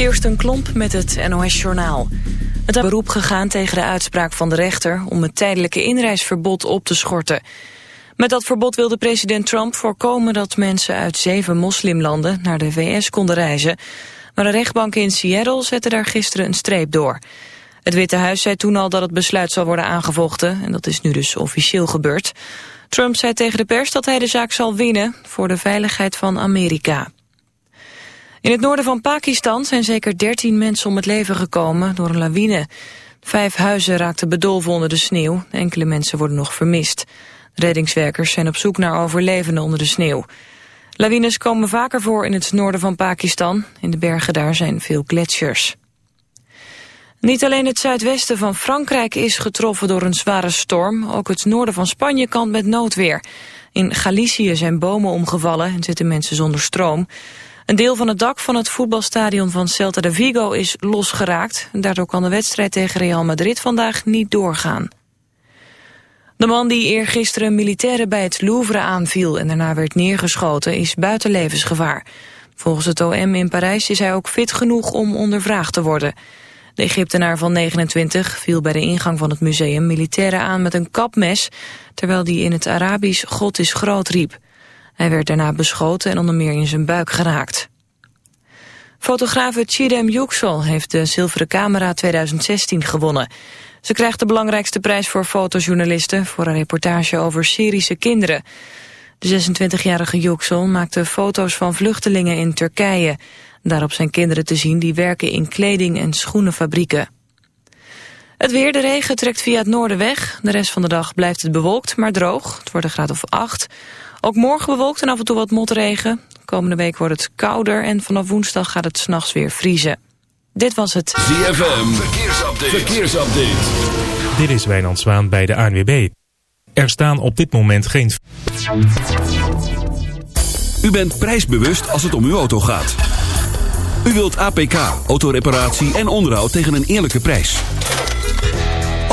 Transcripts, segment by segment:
Kirsten Klomp met het NOS-journaal. Het is beroep gegaan tegen de uitspraak van de rechter... om het tijdelijke inreisverbod op te schorten. Met dat verbod wilde president Trump voorkomen... dat mensen uit zeven moslimlanden naar de VS konden reizen. Maar de rechtbank in Seattle zette daar gisteren een streep door. Het Witte Huis zei toen al dat het besluit zal worden aangevochten... en dat is nu dus officieel gebeurd. Trump zei tegen de pers dat hij de zaak zal winnen... voor de veiligheid van Amerika. In het noorden van Pakistan zijn zeker 13 mensen om het leven gekomen door een lawine. Vijf huizen raakten bedolven onder de sneeuw. Enkele mensen worden nog vermist. Reddingswerkers zijn op zoek naar overlevenden onder de sneeuw. Lawines komen vaker voor in het noorden van Pakistan. In de bergen daar zijn veel gletsjers. Niet alleen het zuidwesten van Frankrijk is getroffen door een zware storm. Ook het noorden van Spanje kan met noodweer. In Galicië zijn bomen omgevallen en zitten mensen zonder stroom. Een deel van het dak van het voetbalstadion van Celta de Vigo is losgeraakt. Daardoor kan de wedstrijd tegen Real Madrid vandaag niet doorgaan. De man die eergisteren militairen bij het Louvre aanviel en daarna werd neergeschoten is buiten levensgevaar. Volgens het OM in Parijs is hij ook fit genoeg om ondervraagd te worden. De Egyptenaar van 29 viel bij de ingang van het museum militairen aan met een kapmes, terwijl hij in het Arabisch God is groot riep. Hij werd daarna beschoten en onder meer in zijn buik geraakt. Fotografe Chidem Yüksel heeft de Zilveren Camera 2016 gewonnen. Ze krijgt de belangrijkste prijs voor fotojournalisten... voor een reportage over Syrische kinderen. De 26-jarige Yüksel maakte foto's van vluchtelingen in Turkije. Daarop zijn kinderen te zien die werken in kleding- en schoenenfabrieken. Het weer, de regen trekt via het noorden weg. De rest van de dag blijft het bewolkt, maar droog. Het wordt een graad of 8. Ook morgen bewolkt en af en toe wat motregen. Komende week wordt het kouder en vanaf woensdag gaat het s'nachts weer vriezen. Dit was het ZFM, verkeersupdate. verkeersupdate. Dit is Wijnand Zwaan bij de ANWB. Er staan op dit moment geen... U bent prijsbewust als het om uw auto gaat. U wilt APK, autoreparatie en onderhoud tegen een eerlijke prijs.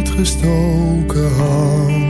uitgestoken hand.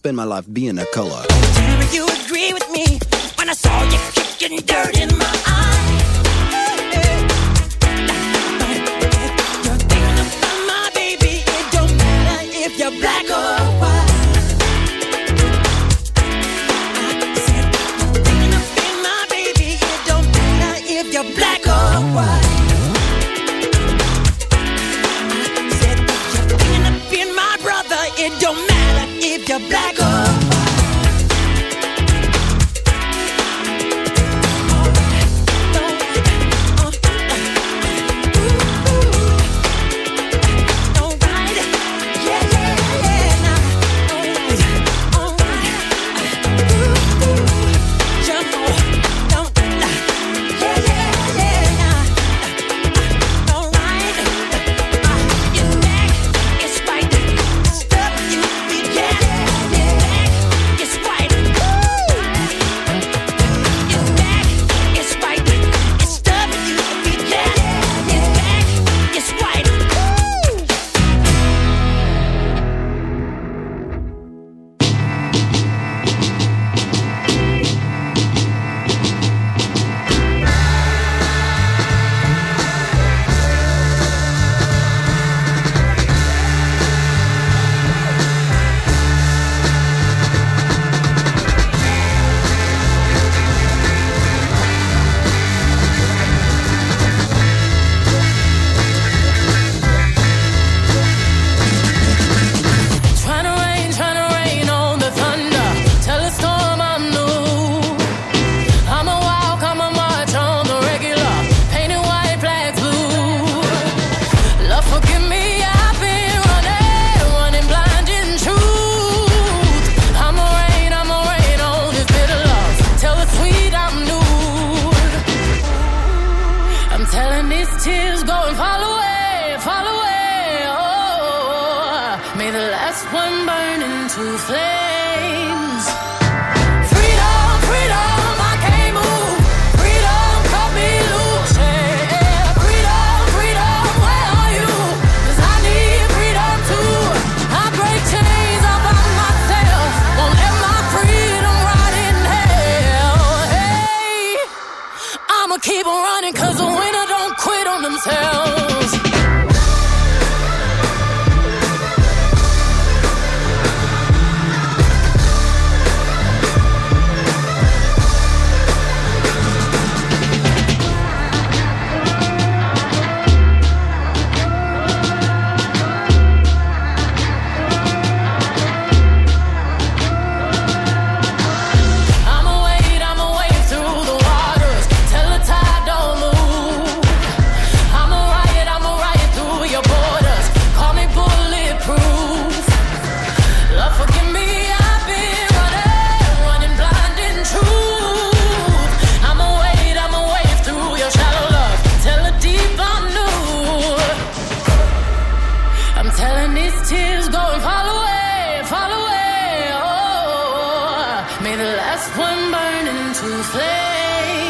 spend my life being a color. Tell you agree with me when I saw you kicking dirt in my eyes. The last one burn into flames.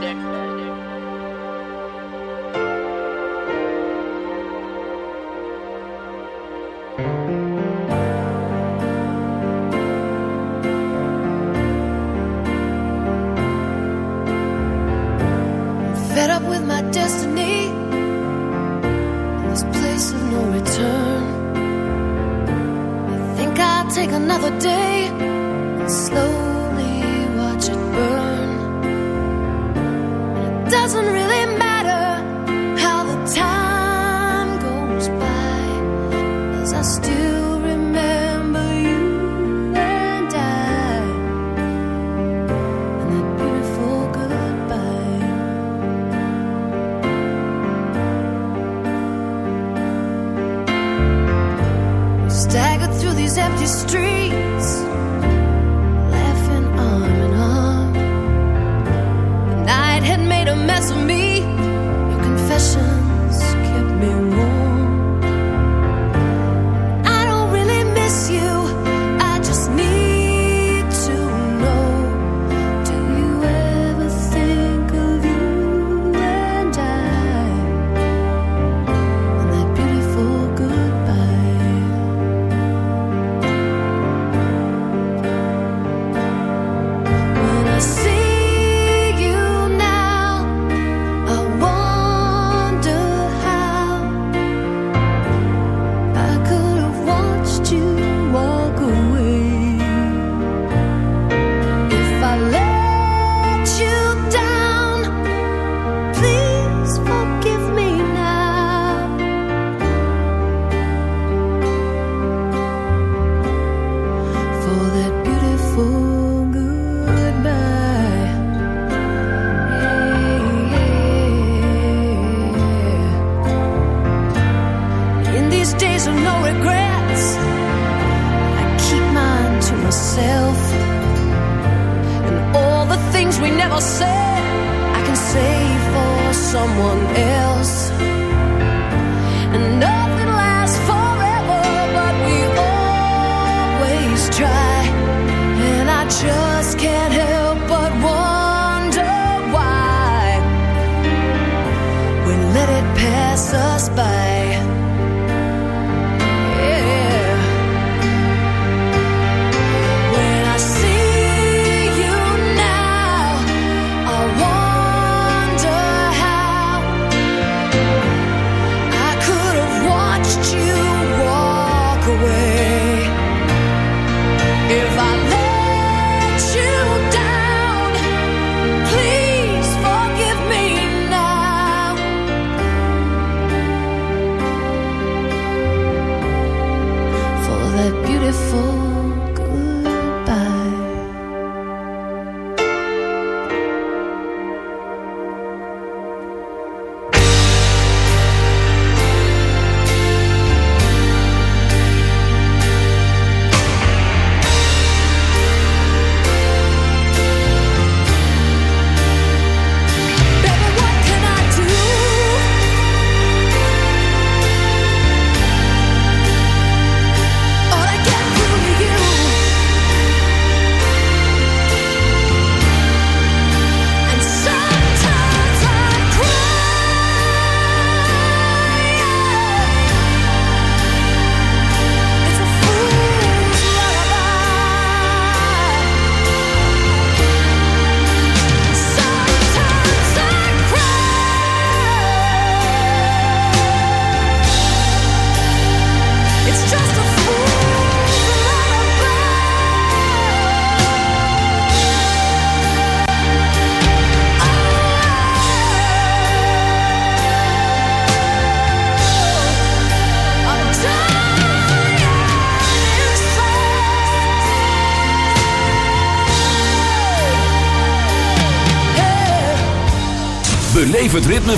Benedict.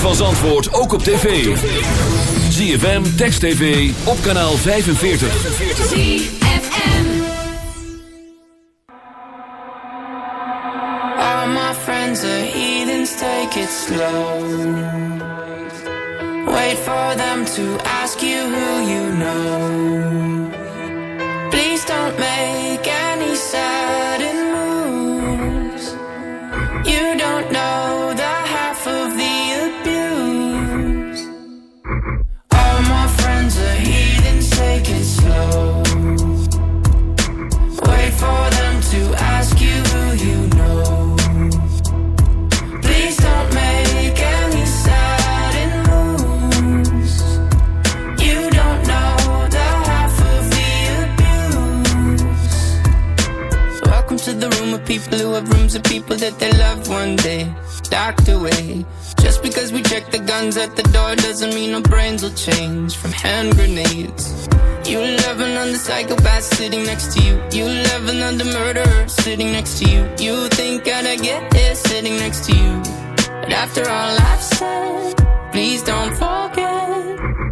van Zandvoort ook op tv. ZFM, Text TV, op kanaal 45. ZFM All my friends are heathens, take it slow. Wait for them to the psychopath sitting next to you. You love another murderer sitting next to you. You think I'd get it sitting next to you. But after all I've said, please don't forget.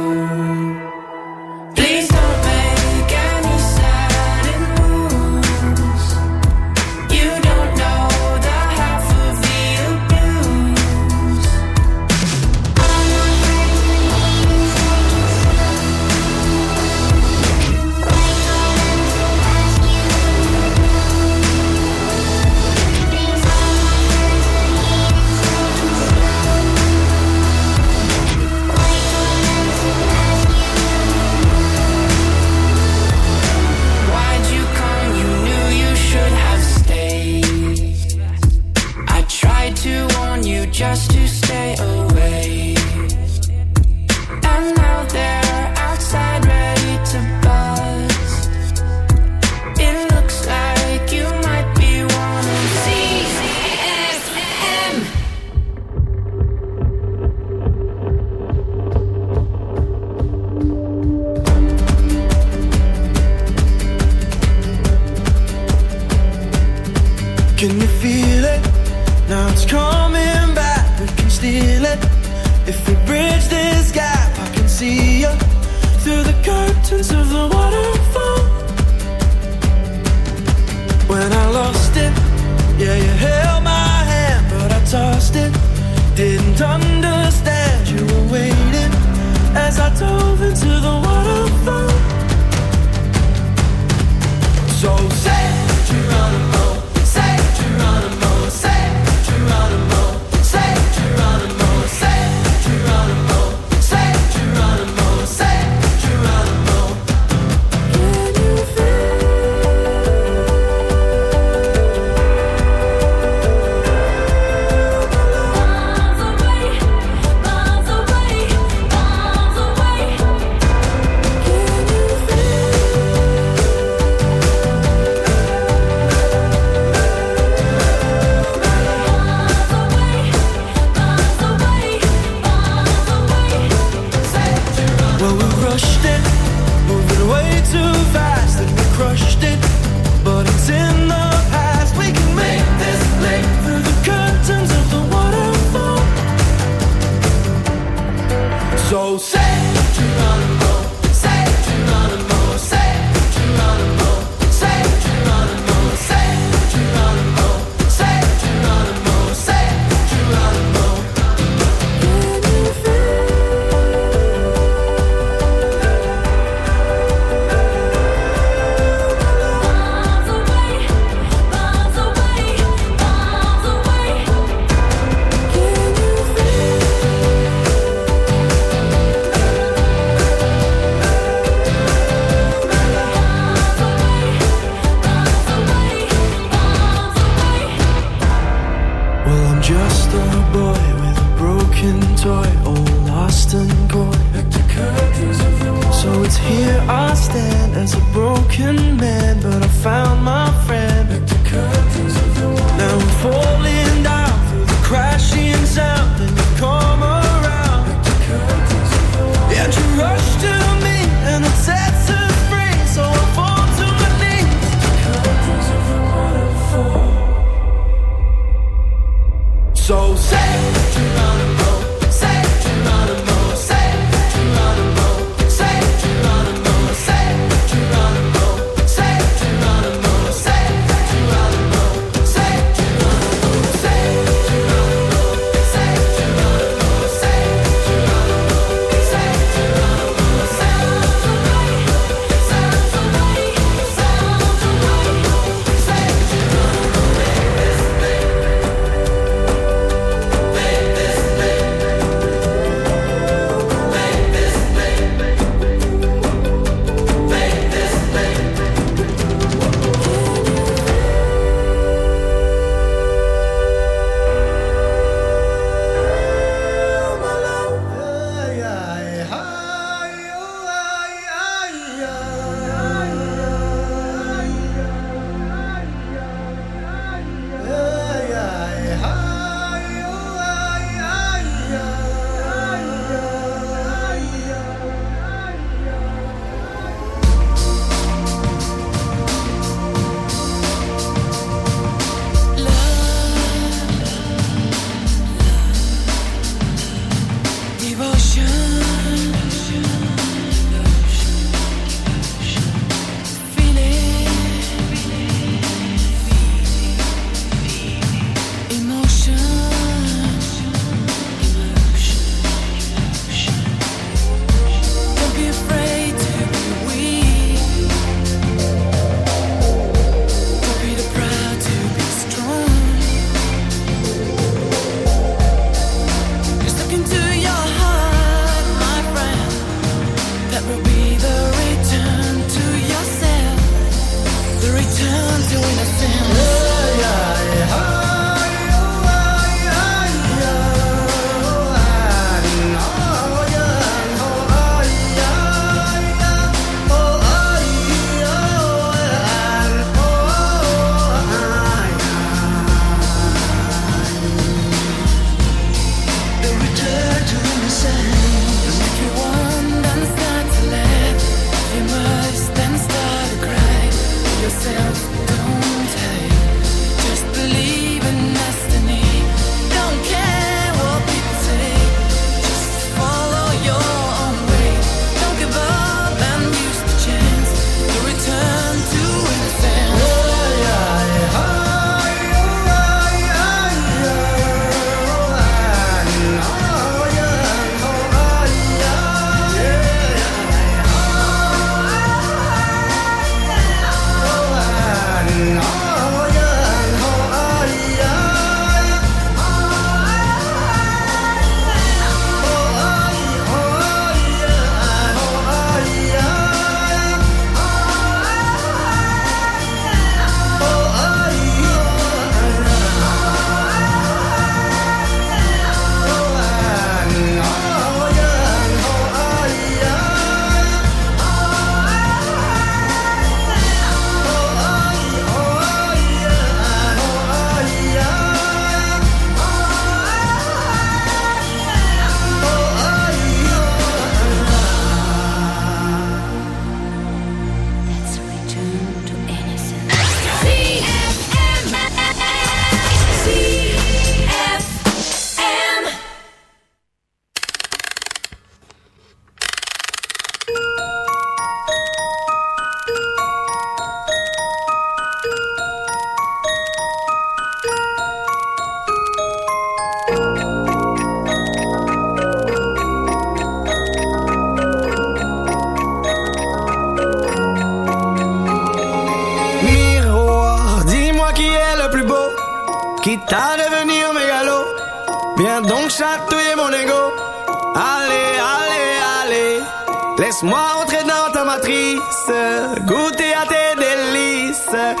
So say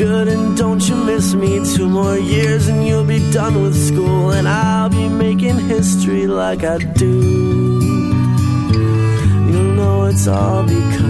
good and don't you miss me. Two more years and you'll be done with school. And I'll be making history like I do. You know it's all because